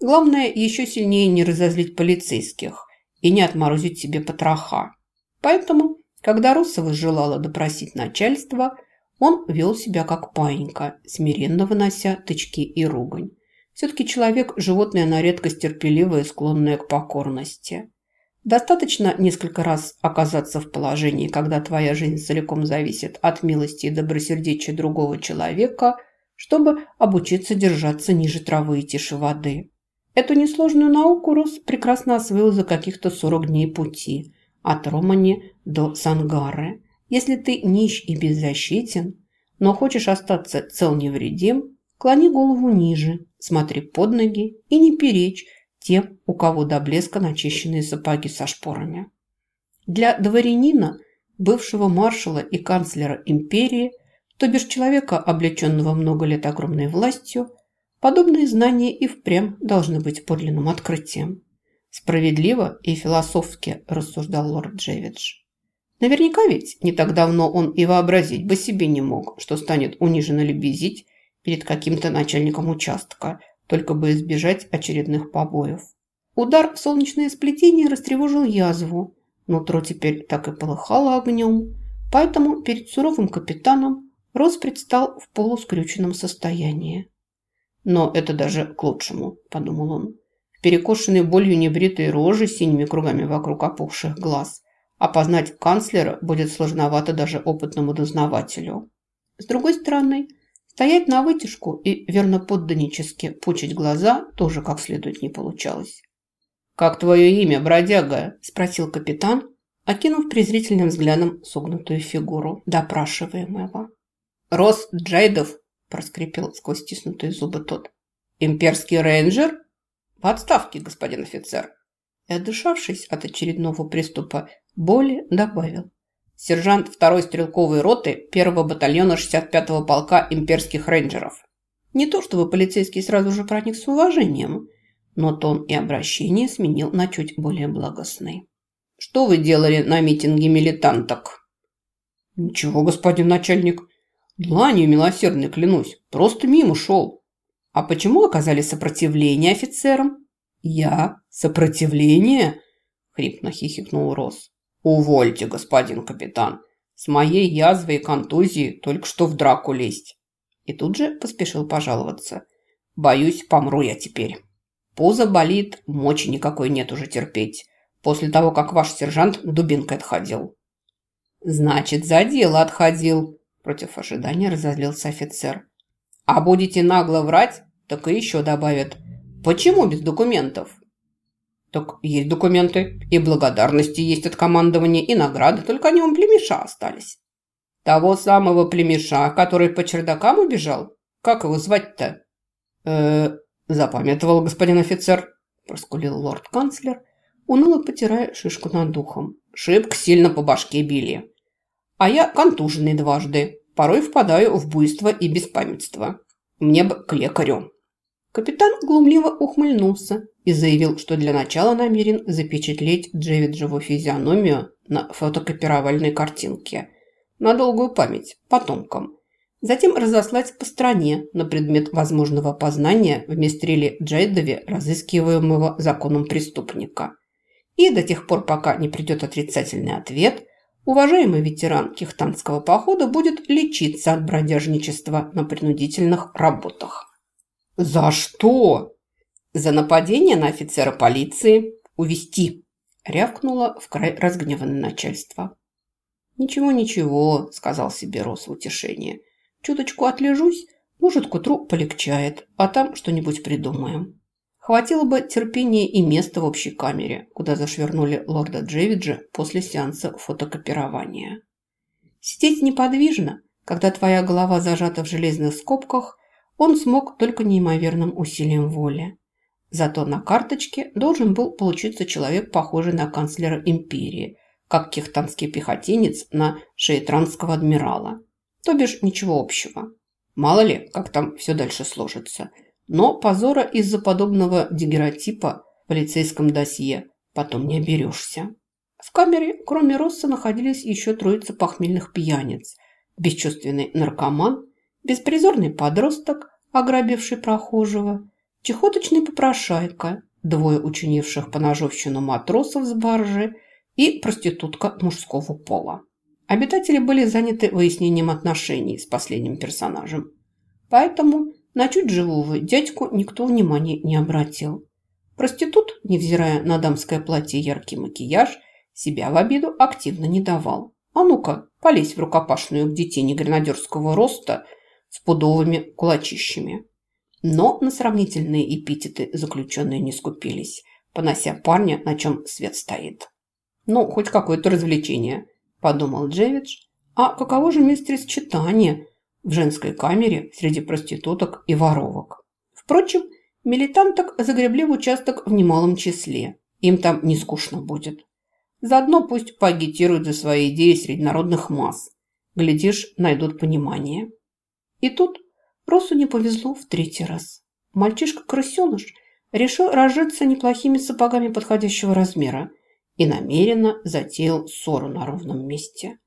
Главное, еще сильнее не разозлить полицейских и не отморозить себе потроха. Поэтому, когда Россова желала допросить начальство, он вел себя как паинька, смиренно вынося тычки и ругань. Все-таки человек – животное на редкость терпеливое, склонное к покорности. Достаточно несколько раз оказаться в положении, когда твоя жизнь целиком зависит от милости и добросердечия другого человека, чтобы обучиться держаться ниже травы и тише воды. Эту несложную науку Рос прекрасно освоил за каких-то 40 дней пути от Романи до Сангары. Если ты нищ и беззащитен, но хочешь остаться цел невредим, клони голову ниже, смотри под ноги и не перечь тем, у кого до блеска начищенные сапоги со шпорами. Для дворянина, бывшего маршала и канцлера империи, то бишь человека, облеченного много лет огромной властью, Подобные знания и впрямь должны быть подлинным открытием. Справедливо и философски рассуждал лорд Джевидж. Наверняка ведь не так давно он и вообразить бы себе не мог, что станет униженно лебезить перед каким-то начальником участка, только бы избежать очередных побоев. Удар в солнечное сплетение растревожил язву. Нутро теперь так и полыхало огнем, поэтому перед суровым капитаном Рос предстал в полускрюченном состоянии. Но это даже к лучшему, подумал он. Перекошенные болью небритые рожи с синими кругами вокруг опухших глаз. Опознать канцлера будет сложновато даже опытному дознавателю. С другой стороны, стоять на вытяжку и верно подданически пучить глаза тоже как следует не получалось. «Как твое имя, бродяга?» – спросил капитан, окинув презрительным взглядом согнутую фигуру допрашиваемого. «Рос Джейдов проскрипел сквозь стиснутые зубы тот. «Имперский рейнджер?» «В отставке, господин офицер!» И, отдышавшись от очередного приступа боли, добавил. «Сержант второй стрелковой роты первого батальона 65-го полка имперских рейнджеров». Не то чтобы полицейский сразу же проник с уважением, но тон и обращение сменил на чуть более благостный. «Что вы делали на митинге милитанток?» «Ничего, господин начальник. Дланью милосердной клянусь, просто мимо шел. А почему оказали сопротивление офицерам? Я? Сопротивление? Хрипно хихикнул Рос. Увольте, господин капитан. С моей язвой и контузией только что в драку лезть. И тут же поспешил пожаловаться. Боюсь, помру я теперь. Пузо болит, мочи никакой нет уже терпеть. После того, как ваш сержант дубинкой отходил. Значит, за дело отходил, Против ожидания разозлился офицер. А будете нагло врать, так и еще добавят. Почему без документов? Так есть документы, и благодарности есть от командования, и награды, только они у племеша остались. Того самого племеша, который по чердакам убежал? Как его звать-то? э запамятовал господин офицер, проскулил лорд-канцлер, уныло потирая шишку над духом. Шибко сильно по башке били. А я контуженный дважды. Порой впадаю в буйство и беспамятство. Мне бы к лекарю». Капитан глумливо ухмыльнулся и заявил, что для начала намерен запечатлеть Джевиджеву физиономию на фотокопировальной картинке на долгую память потомкам. Затем разослать по стране на предмет возможного познания в мистриле Джейдове разыскиваемого законом преступника. И до тех пор, пока не придет отрицательный ответ, уважаемый ветеран Кихтанского похода будет лечиться от бродяжничества на принудительных работах. «За что?» «За нападение на офицера полиции. Увести!» – рявкнуло в край разгневанное начальство. «Ничего-ничего», – сказал себе Рос в утешение. «Чуточку отлежусь, может, к утру полегчает, а там что-нибудь придумаем». Хватило бы терпения и места в общей камере, куда зашвырнули лорда Джевиджа после сеанса фотокопирования. Сидеть неподвижно, когда твоя голова зажата в железных скобках, он смог только неимоверным усилием воли. Зато на карточке должен был получиться человек, похожий на канцлера империи, как кехтанский пехотинец на шейтранского адмирала. То бишь ничего общего. Мало ли, как там все дальше сложится – но позора из-за подобного дегеротипа в полицейском досье потом не оберешься. В камере, кроме Росса, находились еще троица похмельных пьяниц, бесчувственный наркоман, беспризорный подросток, ограбивший прохожего, чехоточный попрошайка, двое учинивших поножовщину матросов с баржи и проститутка мужского пола. Обитатели были заняты выяснением отношений с последним персонажем. Поэтому на чуть живого дядьку никто внимания не обратил. Проститут, невзирая на дамское платье яркий макияж, себя в обиду активно не давал. А ну-ка, полезь в рукопашную к детине гренадерского роста с пудовыми кулачищами. Но на сравнительные эпитеты заключенные не скупились, понося парня, на чем свет стоит. «Ну, хоть какое-то развлечение», – подумал Джевидж. «А каково же мистерис читание в женской камере среди проституток и воровок?» Впрочем, милитанток загребли в участок в немалом числе. Им там не скучно будет. Заодно пусть поагитируют за свои идеи среди народных масс. Глядишь, найдут понимание. И тут Росу не повезло в третий раз. Мальчишка-крысеныш решил разжиться неплохими сапогами подходящего размера и намеренно затеял ссору на ровном месте.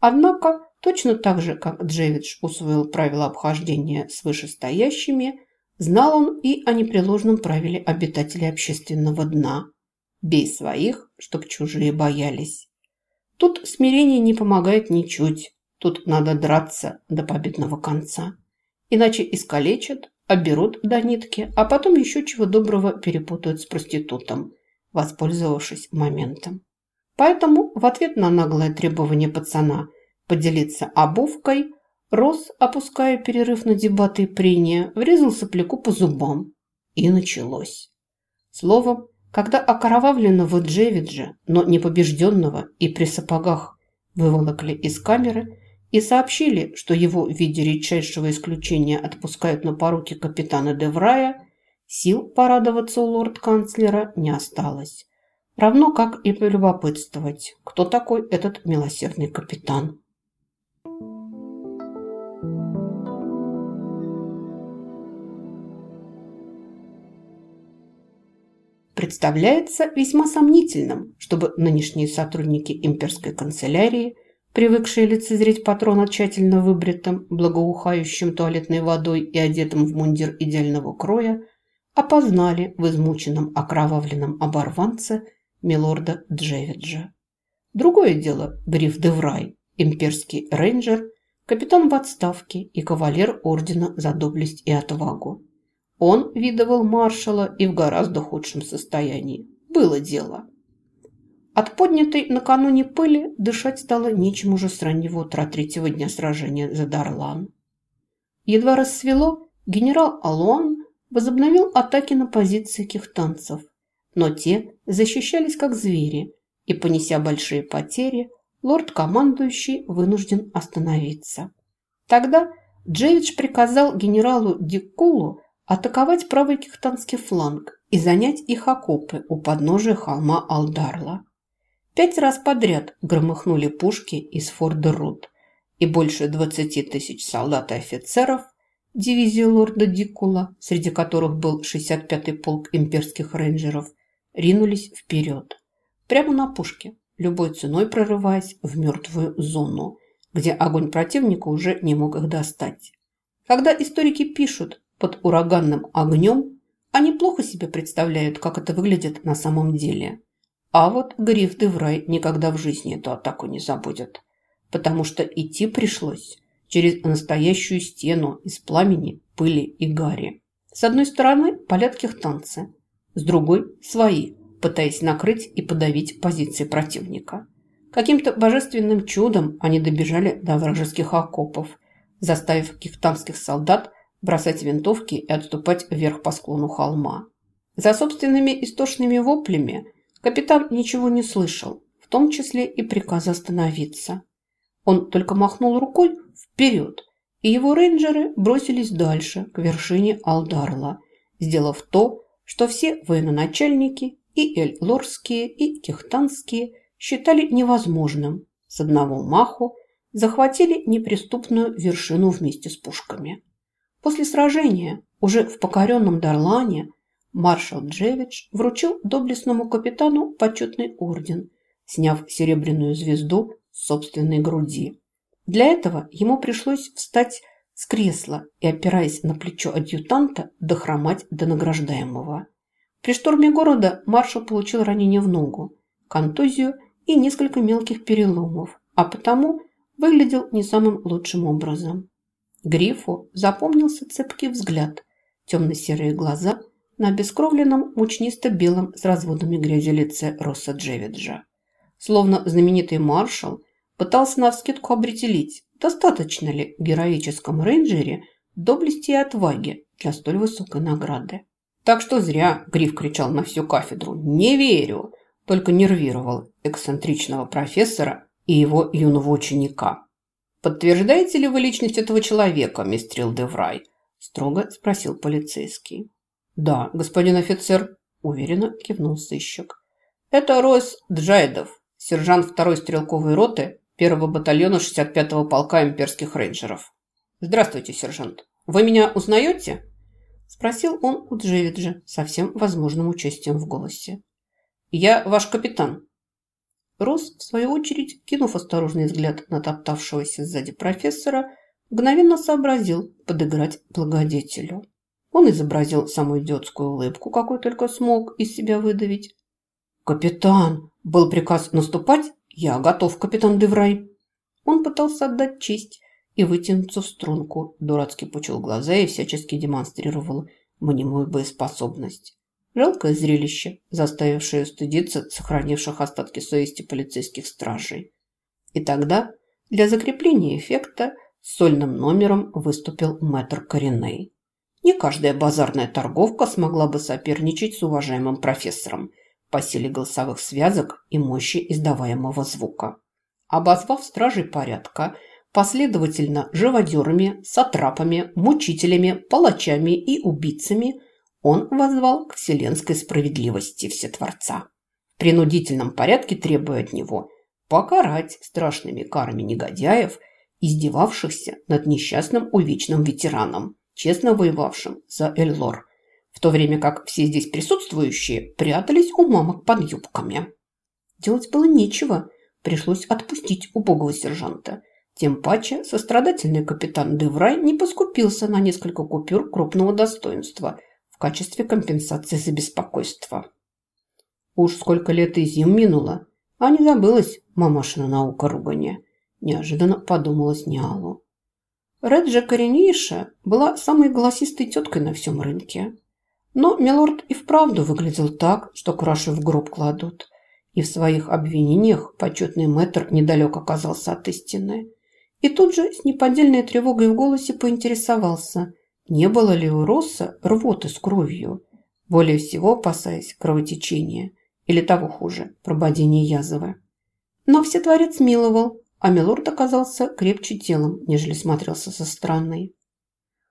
Однако, точно так же, как Джевидж усвоил правила обхождения с вышестоящими, знал он и о непреложном правиле обитателей общественного дна. Бей своих, чтоб чужие боялись. Тут смирение не помогает ничуть. Тут надо драться до победного конца. Иначе искалечат, оберут до нитки, а потом еще чего доброго перепутают с проститутом, воспользовавшись моментом. Поэтому в ответ на наглое требование пацана поделиться обувкой, Рос, опуская перерыв на дебаты и прения, врезал сопляку по зубам. И началось. Словом, когда окровавленного Джевиджа, но не побежденного и при сапогах выволокли из камеры, и сообщили, что его в виде редчайшего исключения отпускают на поруки капитана Деврая, сил порадоваться у лорд-канцлера не осталось. Равно как и полюбопытствовать, кто такой этот милосердный капитан. Представляется весьма сомнительным, чтобы нынешние сотрудники имперской канцелярии – привыкшие лицезреть патрона тщательно выбритым, благоухающим туалетной водой и одетым в мундир идеального кроя, опознали в измученном окровавленном оборванце милорда Джевиджа. Другое дело Гриф Деврай, имперский рейнджер, капитан в отставке и кавалер ордена за доблесть и отвагу. Он видывал маршала и в гораздо худшем состоянии. Было дело. От поднятой накануне пыли дышать стало нечем уже с раннего утра третьего дня сражения за Дарлан. Едва рассвело, генерал Алуан возобновил атаки на позиции кихтанцев, но те защищались как звери, и, понеся большие потери, лорд-командующий вынужден остановиться. Тогда Джевидж приказал генералу Дикулу атаковать правый кихтанский фланг и занять их окопы у подножия холма Алдарла. Пять раз подряд громыхнули пушки из Форда Рут, и больше 20 тысяч солдат и офицеров дивизии лорда Дикула, среди которых был 65-й полк имперских рейнджеров, ринулись вперед. Прямо на пушке, любой ценой прорываясь в мертвую зону, где огонь противника уже не мог их достать. Когда историки пишут под ураганным огнем, они плохо себе представляют, как это выглядит на самом деле. А вот Гриф Деврай никогда в жизни эту атаку не забудет, потому что идти пришлось через настоящую стену из пламени, пыли и гари. С одной стороны полят танцы, с другой – свои, пытаясь накрыть и подавить позиции противника. Каким-то божественным чудом они добежали до вражеских окопов, заставив кихтанских солдат бросать винтовки и отступать вверх по склону холма. За собственными истошными воплями – Капитан ничего не слышал, в том числе и приказа остановиться. Он только махнул рукой вперед, и его рейнджеры бросились дальше, к вершине Алдарла, сделав то, что все военачальники, и эль-лорские, и кехтанские, считали невозможным. С одного маху захватили неприступную вершину вместе с пушками. После сражения, уже в покоренном Дарлане, маршал Джевидж вручил доблестному капитану почетный орден, сняв серебряную звезду с собственной груди. Для этого ему пришлось встать с кресла и, опираясь на плечо адъютанта, дохромать до награждаемого. При штурме города маршал получил ранение в ногу, контузию и несколько мелких переломов, а потому выглядел не самым лучшим образом. Грифу запомнился цепкий взгляд, темно-серые глаза на обескровленном мучнисто-белом с разводами грязи лице Росса Джевиджа. Словно знаменитый маршал пытался навскидку определить, достаточно ли героическом рейнджере доблести и отваги для столь высокой награды. Так что зря Гриф кричал на всю кафедру «Не верю!», только нервировал эксцентричного профессора и его юного ученика. «Подтверждаете ли вы личность этого человека, мистер Деврай?» – строго спросил полицейский. «Да, господин офицер», – уверенно кивнул сыщик. «Это Ройс Джайдов, сержант второй стрелковой роты первого батальона 65-го полка имперских рейнджеров. Здравствуйте, сержант. Вы меня узнаете?» Спросил он у Джевиджа со всем возможным участием в голосе. «Я ваш капитан». Рос, в свою очередь, кинув осторожный взгляд на топтавшегося сзади профессора, мгновенно сообразил подыграть благодетелю. Он изобразил самую идиотскую улыбку, какой только смог из себя выдавить. «Капитан! Был приказ наступать? Я готов, капитан Деврай!» Он пытался отдать честь и вытянуться в струнку, дурацки пучил глаза и всячески демонстрировал мнимую боеспособность. Жалкое зрелище, заставившее стыдиться сохранивших остатки совести полицейских стражей. И тогда для закрепления эффекта сольным номером выступил мэтр Кореней. Не каждая базарная торговка смогла бы соперничать с уважаемым профессором по силе голосовых связок и мощи издаваемого звука. Обозвав стражей порядка, последовательно живодерами, сатрапами, мучителями, палачами и убийцами, он возвал к вселенской справедливости Всетворца. В принудительном порядке требуя от него покарать страшными карами негодяев, издевавшихся над несчастным увечным ветераном, честно воевавшим за Эльлор, в то время как все здесь присутствующие прятались у мамок под юбками. Делать было нечего, пришлось отпустить убогого сержанта. Тем паче сострадательный капитан Деврай не поскупился на несколько купюр крупного достоинства в качестве компенсации за беспокойство. Уж сколько лет и зим минуло, а не забылась мамашина наука ругания. Неожиданно подумалось Ниалу. Реджа Коренейша была самой голосистой теткой на всем рынке. Но Милорд и вправду выглядел так, что краши в гроб кладут. И в своих обвинениях почетный мэтр недалек оказался от истины. И тут же с неподдельной тревогой в голосе поинтересовался, не было ли у Росса рвоты с кровью, более всего опасаясь кровотечения или того хуже, прободения язвы. Но все творец миловал, а Милорд оказался крепче телом, нежели смотрелся со стороны.